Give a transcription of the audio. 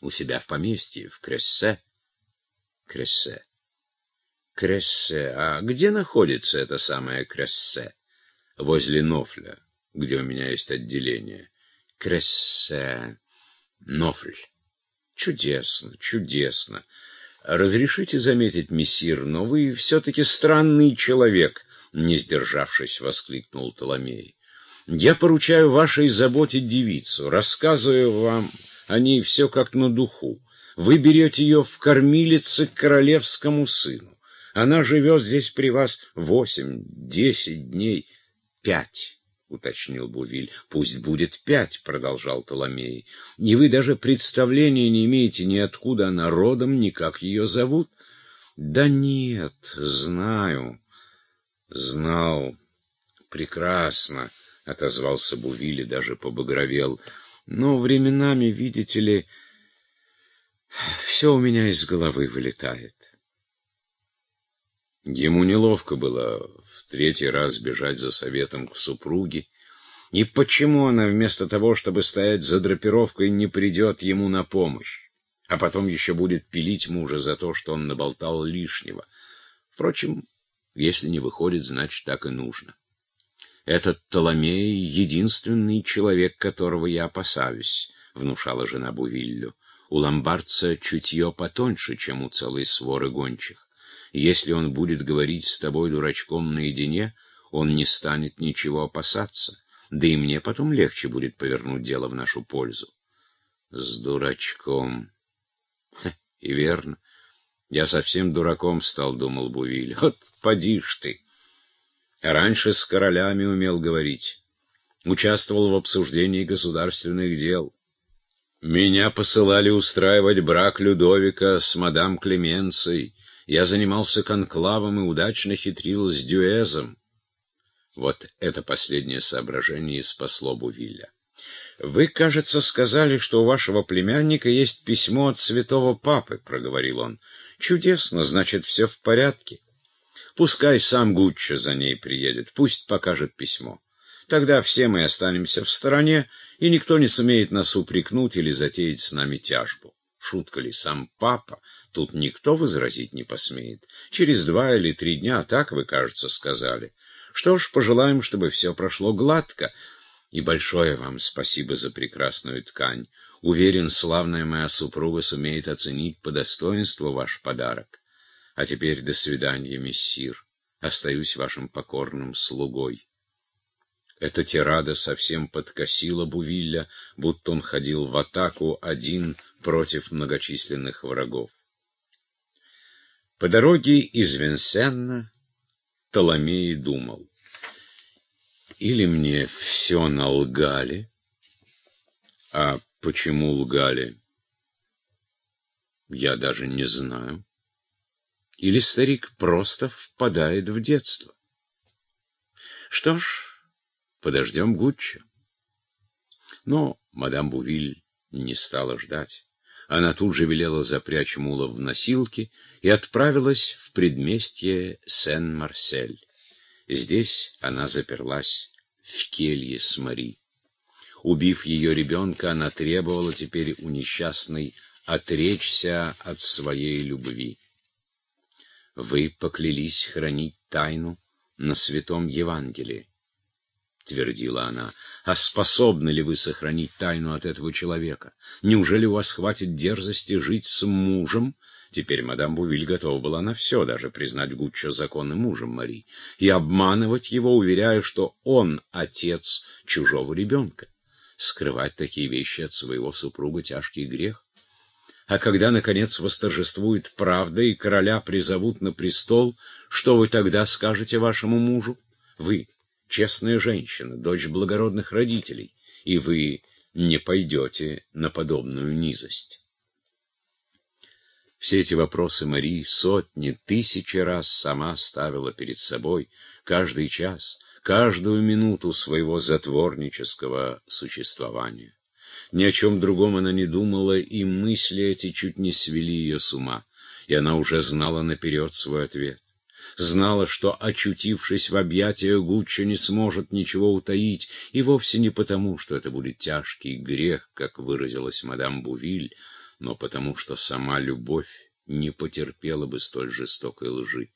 У себя в поместье, в Крессе. Крессе. Крессе. А где находится это самое Крессе? Возле Нофля, где у меня есть отделение. Крессе. Нофль. Чудесно, чудесно. Разрешите заметить, мессир, но вы все-таки странный человек, не сдержавшись, воскликнул Толомей. Я поручаю вашей заботе девицу, рассказываю вам о ней все как на духу. Вы берете ее в кормилице к королевскому сыну. Она живет здесь при вас восемь, десять дней, пять. — уточнил Бувиль. — Пусть будет пять, — продолжал Толомей. — И вы даже представления не имеете ни откуда она родом, ни как ее зовут. — Да нет, знаю. Знал. Прекрасно, — отозвался Бувиль и даже побагровел. — Но временами, видите ли, все у меня из головы вылетает. Ему неловко было в третий раз бежать за советом к супруге. И почему она вместо того, чтобы стоять за драпировкой, не придет ему на помощь, а потом еще будет пилить мужа за то, что он наболтал лишнего? Впрочем, если не выходит, значит, так и нужно. Этот Толомей — единственный человек, которого я опасаюсь, — внушала жена Бувиллю. У ломбардца чутье потоньше, чем у целой своры гончих. Если он будет говорить с тобой дурачком наедине, он не станет ничего опасаться, да и мне потом легче будет повернуть дело в нашу пользу. С дурачком. Ха, и верно. Я совсем дураком стал, думал Бувиль. Вот поди ж ты. Раньше с королями умел говорить. Участвовал в обсуждении государственных дел. Меня посылали устраивать брак Людовика с мадам Клеменцией, я занимался конклавом и удачно хитрил с дюэзом. Вот это последнее соображение спасло Бувилля. «Вы, кажется, сказали, что у вашего племянника есть письмо от святого папы», — проговорил он. «Чудесно, значит, все в порядке. Пускай сам Гуччо за ней приедет, пусть покажет письмо. Тогда все мы останемся в стороне, и никто не сумеет нас упрекнуть или затеять с нами тяжбу. Шутка ли, сам папа Тут никто возразить не посмеет. Через два или три дня, так вы, кажется, сказали. Что ж, пожелаем, чтобы все прошло гладко. И большое вам спасибо за прекрасную ткань. Уверен, славная моя супруга сумеет оценить по достоинству ваш подарок. А теперь до свидания, мессир. Остаюсь вашим покорным слугой. Эта тирада совсем подкосила Бувилля, будто он ходил в атаку один против многочисленных врагов. По дороге из Венсенна Толомей думал. Или мне все налгали, а почему лгали, я даже не знаю. Или старик просто впадает в детство. Что ж, подождем Гуччо. Но мадам Бувиль не стала ждать. Она тут же велела запрячь мула в носилки и отправилась в предместье Сен-Марсель. Здесь она заперлась в келье с Мари. Убив ее ребенка, она требовала теперь у несчастной отречься от своей любви. Вы поклялись хранить тайну на святом Евангелии, — твердила она. А способны ли вы сохранить тайну от этого человека? Неужели у вас хватит дерзости жить с мужем? Теперь мадам Бувиль готова была на все, даже признать Гуччо законным мужем Мари, и обманывать его, уверяя, что он отец чужого ребенка. Скрывать такие вещи от своего супруга — тяжкий грех. А когда, наконец, восторжествует правда и короля призовут на престол, что вы тогда скажете вашему мужу? Вы, честная женщина, дочь благородных родителей, и вы не пойдете на подобную низость. Все эти вопросы Марии сотни, тысячи раз сама ставила перед собой каждый час, каждую минуту своего затворнического существования. Ни о чем другом она не думала, и мысли эти чуть не свели ее с ума, и она уже знала наперед свой ответ знала, что, очутившись в объятиях Гуччо, не сможет ничего утаить, и вовсе не потому, что это будет тяжкий грех, как выразилась мадам Бувиль, но потому что сама любовь не потерпела бы столь жестокой лжи.